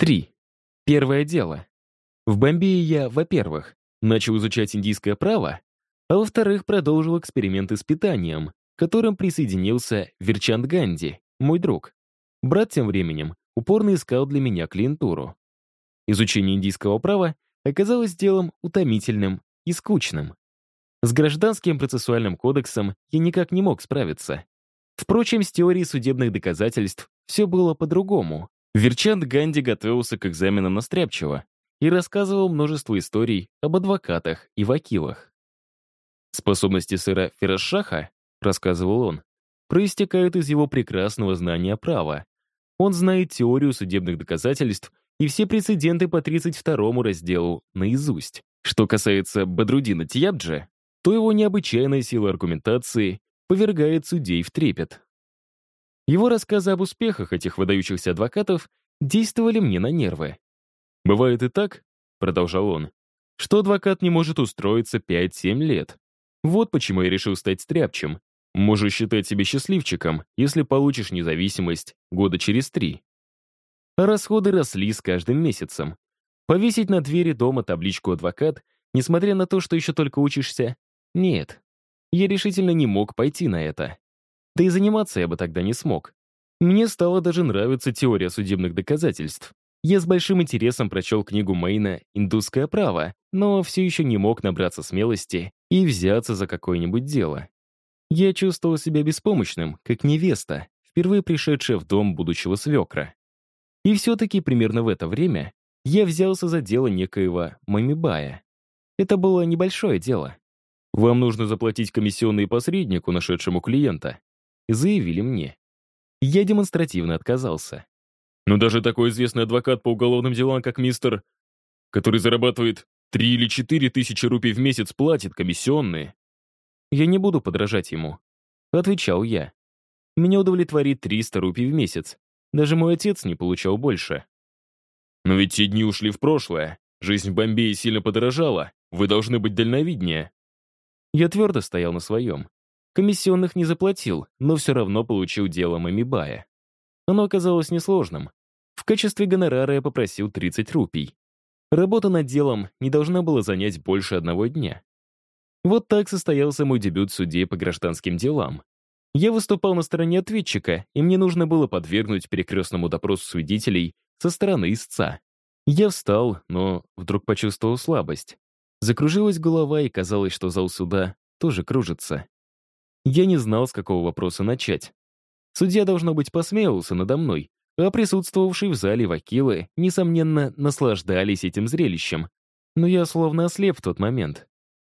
3. Первое дело. В Бомбее я, во-первых, начал изучать индийское право, а во-вторых, продолжил эксперименты с питанием, к которым присоединился Верчанд Ганди, мой друг. Брат тем временем упорно искал для меня клиентуру. Изучение индийского права оказалось делом утомительным и скучным. С гражданским процессуальным кодексом я никак не мог справиться. Впрочем, с теорией судебных доказательств все было по-другому. Верчант Ганди готовился к экзаменам на стряпчего и рассказывал множество историй об адвокатах и вакилах. Способности сэра Ферашаха, рассказывал он, проистекают из его прекрасного знания права. Он знает теорию судебных доказательств и все прецеденты по 32 разделу наизусть. Что касается Бадрудина Тьябджа, то его необычайная сила аргументации повергает судей в трепет. Его рассказы об успехах этих выдающихся адвокатов действовали мне на нервы. «Бывает и так», — продолжал он, «что адвокат не может устроиться 5-7 лет. Вот почему я решил стать стряпчем. Можешь считать себя счастливчиком, если получишь независимость года через три». Расходы росли с каждым месяцем. Повесить на двери дома табличку «адвокат», несмотря на то, что еще только учишься, нет, я решительно не мог пойти на это. Да и заниматься я бы тогда не смог. Мне стало даже нравиться теория судебных доказательств. Я с большим интересом прочел книгу Мейна «Индусское право», но все еще не мог набраться смелости и взяться за какое-нибудь дело. Я чувствовал себя беспомощным, как невеста, впервые пришедшая в дом будущего свекра. И все-таки примерно в это время я взялся за дело некоего Мамибая. Это было небольшое дело. Вам нужно заплатить комиссионные посреднику, нашедшему клиента. Заявили мне. Я демонстративно отказался. Но даже такой известный адвокат по уголовным делам, как мистер, который зарабатывает три или четыре тысячи рупий в месяц, платит комиссионные. Я не буду подражать ему. Отвечал я. Меня удовлетворит 300 рупий в месяц. Даже мой отец не получал больше. Но ведь те дни ушли в прошлое. Жизнь в Бомбее сильно подорожала. Вы должны быть дальновиднее. Я твердо стоял на своем. Комиссионных не заплатил, но все равно получил дело Мамибая. Оно оказалось несложным. В качестве гонорара я попросил 30 рупий. Работа над делом не должна была занять больше одного дня. Вот так состоялся мой дебют в суде по гражданским делам. Я выступал на стороне ответчика, и мне нужно было подвергнуть перекрестному допросу свидетелей со стороны истца. Я встал, но вдруг почувствовал слабость. Закружилась голова, и казалось, что зал суда тоже кружится. Я не знал, с какого вопроса начать. Судья, должно быть, посмеялся надо мной, а присутствовавшие в зале вакилы, несомненно, наслаждались этим зрелищем. Но я словно ослеп в тот момент.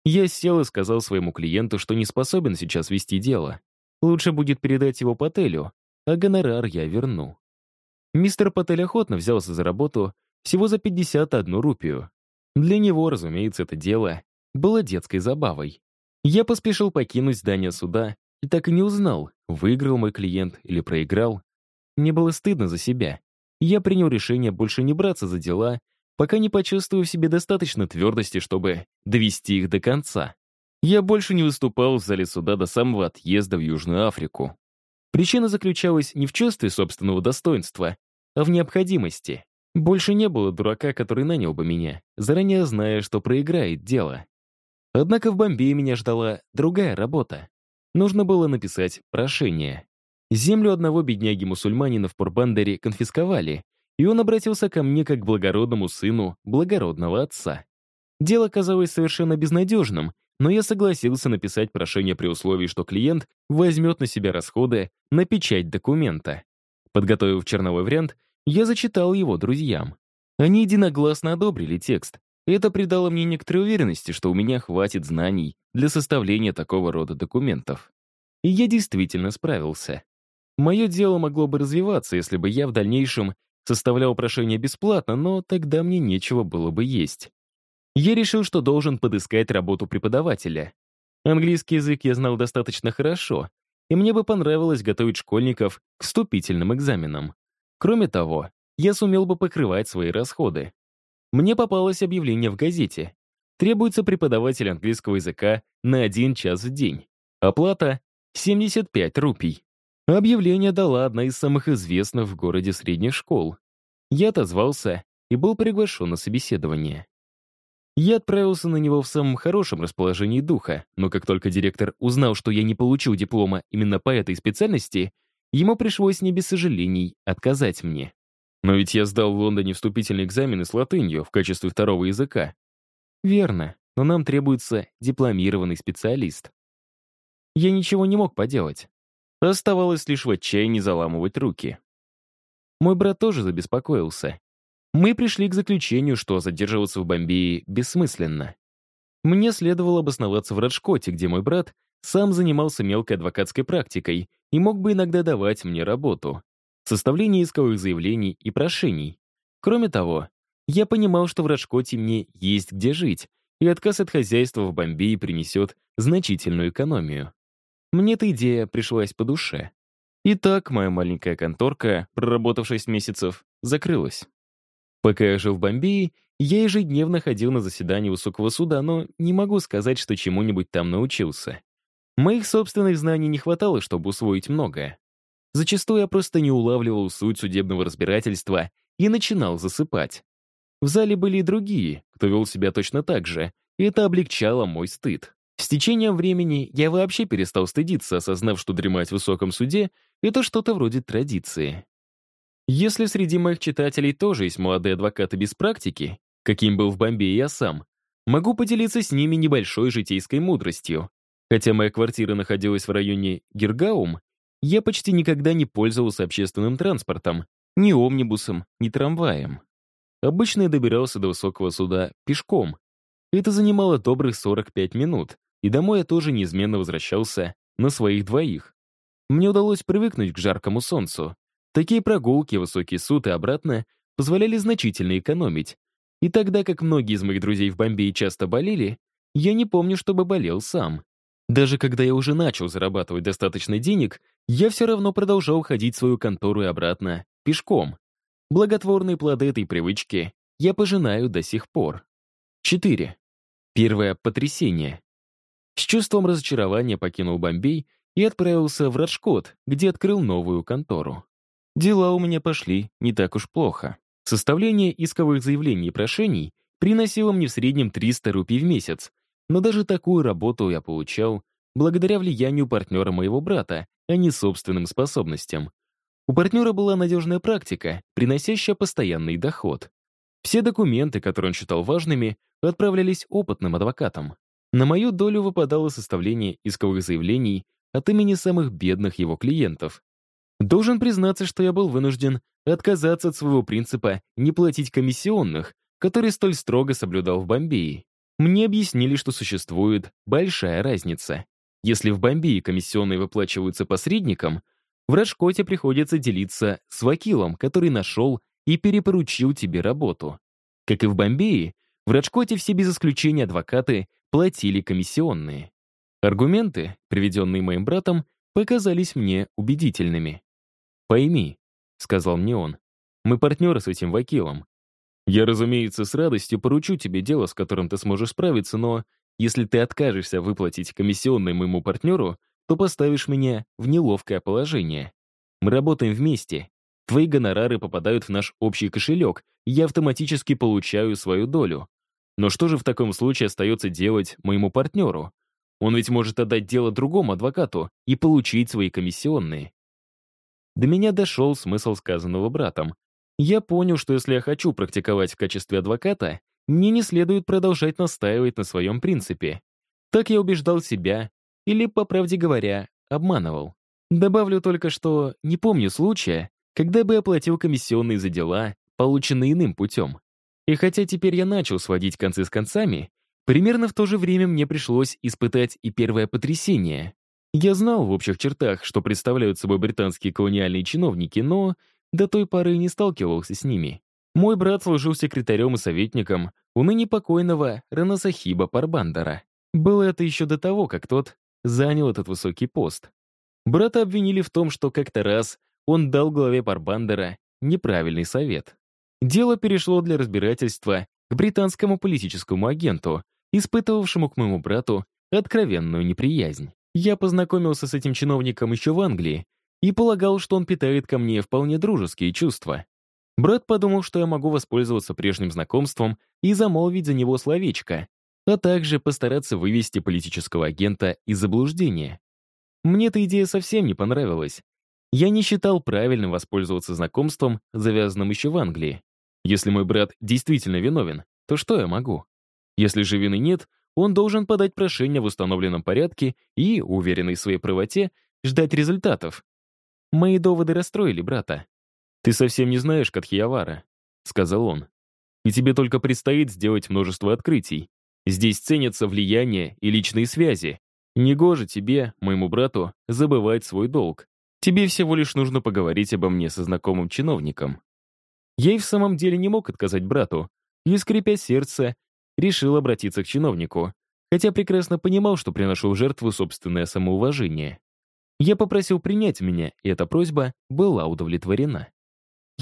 Я сел и сказал своему клиенту, что не способен сейчас вести дело. Лучше будет передать его Пателю, а гонорар я верну. Мистер Патель охотно взялся за работу всего за 51 рупию. Для него, разумеется, это дело было детской забавой. Я поспешил покинуть здание суда и так и не узнал, выиграл мой клиент или проиграл. Мне было стыдно за себя. Я принял решение больше не браться за дела, пока не почувствую в себе достаточно твердости, чтобы довести их до конца. Я больше не выступал в зале суда до самого отъезда в Южную Африку. Причина заключалась не в чувстве собственного достоинства, а в необходимости. Больше не было дурака, который нанял бы меня, заранее зная, что проиграет дело. Однако в Бомбее меня ждала другая работа. Нужно было написать прошение. Землю одного бедняги-мусульманина в Пурбандере конфисковали, и он обратился ко мне как к благородному сыну благородного отца. Дело казалось совершенно безнадежным, но я согласился написать прошение при условии, что клиент возьмет на себя расходы на печать документа. Подготовив черновой вариант, я зачитал его друзьям. Они единогласно одобрили текст. Это придало мне некоторой уверенности, что у меня хватит знаний для составления такого рода документов. И я действительно справился. Мое дело могло бы развиваться, если бы я в дальнейшем составлял прошение бесплатно, но тогда мне нечего было бы есть. Я решил, что должен подыскать работу преподавателя. Английский язык я знал достаточно хорошо, и мне бы понравилось готовить школьников к вступительным экзаменам. Кроме того, я сумел бы покрывать свои расходы. Мне попалось объявление в газете. Требуется преподаватель английского языка на один час в день. Оплата — 75 рупий. Объявление дала одна из самых известных в городе средних школ. Я отозвался и был приглашен на собеседование. Я отправился на него в самом хорошем расположении духа, но как только директор узнал, что я не получил диплома именно по этой специальности, ему пришлось не без сожалений отказать мне. Но ведь я сдал в Лондоне вступительный экзамен с латынью в качестве второго языка. Верно, но нам требуется дипломированный специалист. Я ничего не мог поделать. Оставалось лишь в отчаянии заламывать руки. Мой брат тоже забеспокоился. Мы пришли к заключению, что задерживаться в Бомбее бессмысленно. Мне следовало обосноваться в Раджкоте, где мой брат сам занимался мелкой адвокатской практикой и мог бы иногда давать мне работу. Составление исковых заявлений и прошений. Кроме того, я понимал, что в Раджкоте мне есть где жить, и отказ от хозяйства в Бомбее принесет значительную экономию. Мне эта идея пришлась по душе. Итак, моя маленькая конторка, проработав 6 месяцев, закрылась. Пока я жил в Бомбее, я ежедневно ходил на заседания высокого суда, но не могу сказать, что чему-нибудь там научился. Моих собственных знаний не хватало, чтобы усвоить многое. Зачастую я просто не улавливал суть судебного разбирательства и начинал засыпать. В зале были и другие, кто вел себя точно так же, и это облегчало мой стыд. С течением времени я вообще перестал стыдиться, осознав, что дремать в высоком суде — это что-то вроде традиции. Если среди моих читателей тоже есть молодые адвокаты без практики, каким был в Бомбее я сам, могу поделиться с ними небольшой житейской мудростью. Хотя моя квартира находилась в районе Гиргаум, я почти никогда не пользовался общественным транспортом, ни омнибусом, ни трамваем. Обычно я добирался до высокого суда пешком. Это занимало добрых 45 минут, и домой я тоже неизменно возвращался на своих двоих. Мне удалось привыкнуть к жаркому солнцу. Такие прогулки, высокий суд и обратно позволяли значительно экономить. И тогда как многие из моих друзей в Бомбее часто болели, я не помню, чтобы болел сам. Даже когда я уже начал зарабатывать достаточно денег, я все равно продолжал ходить в свою контору и обратно, пешком. Благотворные плоды этой привычки я пожинаю до сих пор. 4. Первое потрясение. С чувством разочарования покинул Бомбей и отправился в Раджкот, где открыл новую контору. Дела у меня пошли не так уж плохо. Составление исковых заявлений и прошений приносило мне в среднем 300 рупий в месяц, но даже такую работу я получал благодаря влиянию партнера моего брата, а не собственным способностям. У партнера была надежная практика, приносящая постоянный доход. Все документы, которые он считал важными, отправлялись опытным адвокатам. На мою долю выпадало составление исковых заявлений от имени самых бедных его клиентов. Должен признаться, что я был вынужден отказаться от своего принципа не платить комиссионных, который столь строго соблюдал в Бомбее. Мне объяснили, что существует большая разница. Если в Бомбее комиссионные выплачиваются посредникам, в Раджкоте приходится делиться с вакилом, который нашел и перепоручил тебе работу. Как и в Бомбее, в Раджкоте все без исключения адвокаты платили комиссионные. Аргументы, приведенные моим братом, показались мне убедительными. «Пойми», — сказал мне он, — «мы партнеры с этим вакилом. Я, разумеется, с радостью поручу тебе дело, с которым ты сможешь справиться, но если ты откажешься выплатить комиссионный моему партнеру, то поставишь меня в неловкое положение. Мы работаем вместе. Твои гонорары попадают в наш общий кошелек, и я автоматически получаю свою долю. Но что же в таком случае остается делать моему партнеру? Он ведь может отдать дело другому адвокату и получить свои комиссионные. До меня дошел смысл сказанного братом. Я понял, что если я хочу практиковать в качестве адвоката, мне не следует продолжать настаивать на своем принципе. Так я убеждал себя, или, по правде говоря, обманывал. Добавлю только, что не помню случая, когда бы я платил комиссионные за дела, полученные иным путем. И хотя теперь я начал сводить концы с концами, примерно в то же время мне пришлось испытать и первое потрясение. Я знал в общих чертах, что представляют собой британские колониальные чиновники, но до той поры не сталкивался с ними. Мой брат служил секретарем и советником у ныне покойного Ранасахиба Парбандара. Было это еще до того, как тот занял этот высокий пост. Брата обвинили в том, что как-то раз он дал главе Парбандера неправильный совет. Дело перешло для разбирательства к британскому политическому агенту, испытывавшему к моему брату откровенную неприязнь. Я познакомился с этим чиновником еще в Англии и полагал, что он питает ко мне вполне дружеские чувства. Брат подумал, что я могу воспользоваться прежним знакомством и замолвить за него словечко, а также постараться вывести политического агента из заблуждения. Мне эта идея совсем не понравилась. Я не считал правильным воспользоваться знакомством, завязанным еще в Англии. Если мой брат действительно виновен, то что я могу? Если же вины нет, он должен подать прошение в установленном порядке и, уверенный в своей правоте, ждать результатов. Мои доводы расстроили брата. «Ты совсем не знаешь Катхиявара», — сказал он. «И тебе только предстоит сделать множество открытий. Здесь ценятся влияние и личные связи. Негоже тебе, моему брату, забывать свой долг. Тебе всего лишь нужно поговорить обо мне со знакомым чиновником». Я и в самом деле не мог отказать брату, и, скрипя сердце, решил обратиться к чиновнику, хотя прекрасно понимал, что приношу в жертву собственное самоуважение. Я попросил принять меня, и эта просьба была удовлетворена.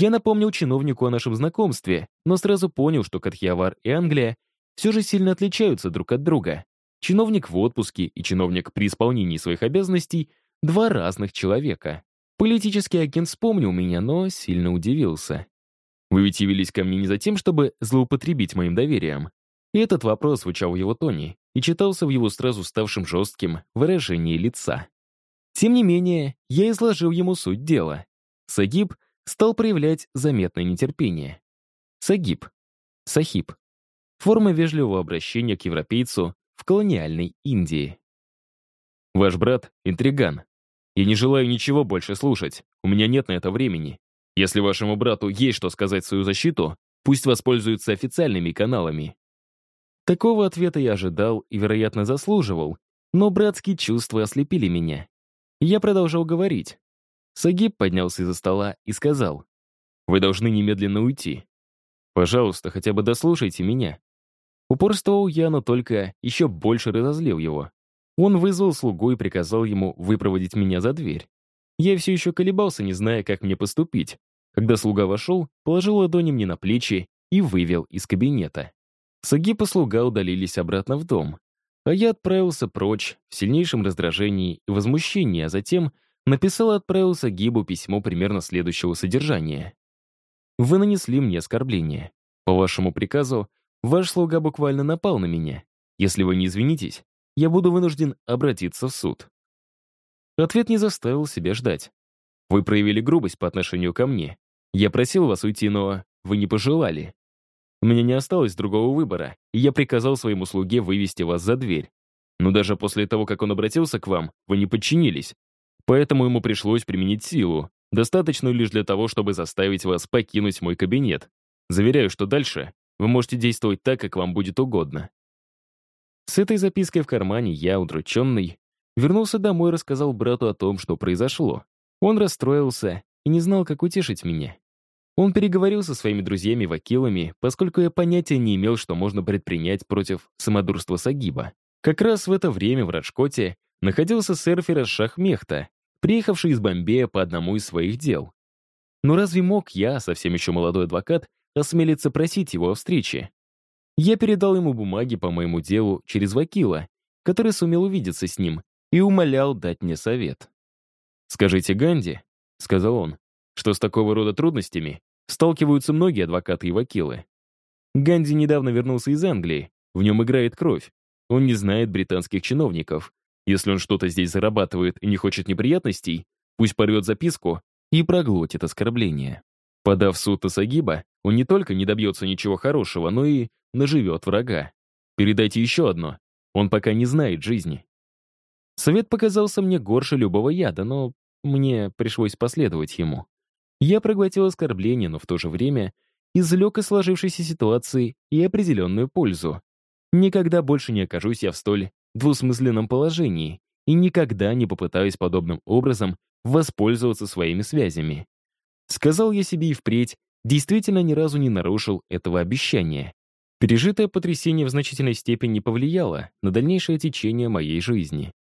Я напомнил чиновнику о нашем знакомстве, но сразу понял, что Катхьявар и Англия все же сильно отличаются друг от друга. Чиновник в отпуске и чиновник при исполнении своих обязанностей — два разных человека. Политический агент вспомнил меня, но сильно удивился. Вы ведь явились ко мне не за тем, чтобы злоупотребить моим доверием. И этот вопрос звучал в его тоне и читался в его сразу ставшем жестким выражении лица. Тем не менее, я изложил ему суть дела. Сагиб — стал проявлять заметное нетерпение. Сагиб. Сахиб. Форма вежливого обращения к европейцу в колониальной Индии. Ваш брат — интриган. Я не желаю ничего больше слушать. У меня нет на это времени. Если вашему брату есть что сказать в свою защиту, пусть воспользуется официальными каналами. Такого ответа я ожидал и, вероятно, заслуживал, но братские чувства ослепили меня. Я продолжал говорить, Сагиб поднялся из-за стола и сказал, «Вы должны немедленно уйти. Пожалуйста, хотя бы дослушайте меня». Упорствовал я, но только еще больше разозлил его. Он вызвал слугу и приказал ему выпроводить меня за дверь. Я все еще колебался, не зная, как мне поступить. Когда слуга вошел, положил ладони мне на плечи и вывел из кабинета. Сагиб и слуга удалились обратно в дом, а я отправился прочь в сильнейшем раздражении и возмущении, а затем — Написал и отправил Сагибу письмо примерно следующего содержания. «Вы нанесли мне оскорбление. По вашему приказу, ваш слуга буквально напал на меня. Если вы не извинитесь, я буду вынужден обратиться в суд». Ответ не заставил себя ждать. «Вы проявили грубость по отношению ко мне. Я просил вас уйти, но вы не пожелали. У меня не осталось другого выбора, и я приказал своему слуге вывести вас за дверь. Но даже после того, как он обратился к вам, вы не подчинились, Поэтому ему пришлось применить силу, достаточную лишь для того, чтобы заставить вас покинуть мой кабинет. Заверяю, что дальше вы можете действовать так, как вам будет угодно. С этой запиской в кармане я, удрученный, вернулся домой и рассказал брату о том, что произошло. Он расстроился и не знал, как утешить меня. Он переговорил со своими друзьями-вакилами, поскольку я понятия не имел, что можно предпринять против самодурства Сагиба. Как раз в это время в Раджкоте находился сэр Фираж Шахмехта, приехавший из Бомбея по одному из своих дел. Но разве мог я, совсем еще молодой адвокат, осмелиться просить его о встрече? Я передал ему бумаги по моему делу через вакила, который сумел увидеться с ним, и умолял дать мне совет. «Скажите Ганди», — сказал он, «что с такого рода трудностями сталкиваются многие адвокаты и вакилы. Ганди недавно вернулся из Англии, в нем играет кровь. Он не знает британских чиновников, если он что-то здесь зарабатывает и не хочет неприятностей, пусть порвет записку и проглотит оскорбление. Подав суд Асагиба, он не только не добьется ничего хорошего, но и наживет врага. Передайте еще одно. Он пока не знает жизни. Совет показался мне горше любого яда, но мне пришлось последовать ему. Я проглотил оскорбление, но в то же время извлек из сложившейся ситуации и определенную пользу. Никогда больше не окажусь я в столь двусмысленном положении и никогда не попытаюсь подобным образом воспользоваться своими связями. Сказал я себе и впредь, действительно ни разу не нарушил этого обещания. Пережитое потрясение в значительной степени повлияло на дальнейшее течение моей жизни.